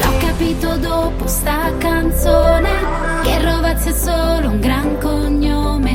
L'ho capito dopo sta canzone Che Rovazzi è solo un gran cognome.